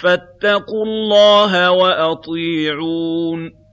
فَاتَّقُوا اللَّهَ وَأَطِيعُونِ